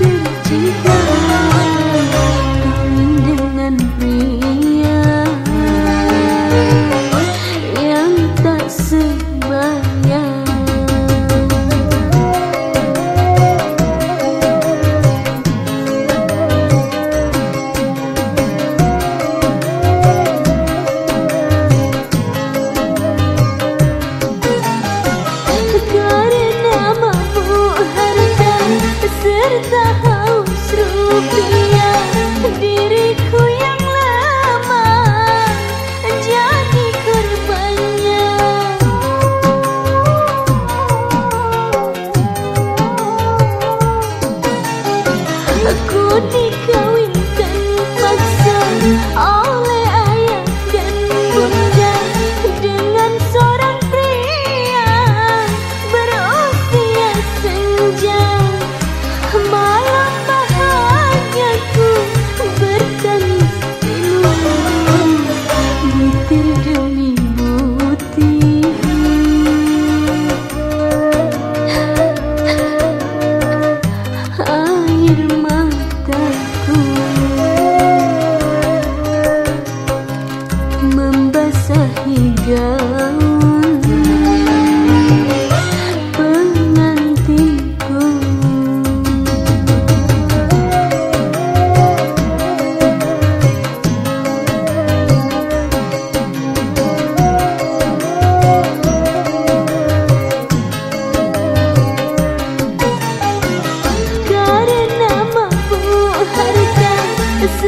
힘들지만 putih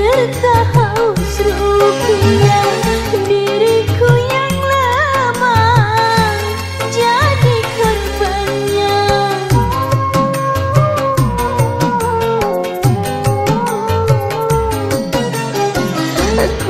serta haus rupiah diriku yang lemah jadi korbannya aku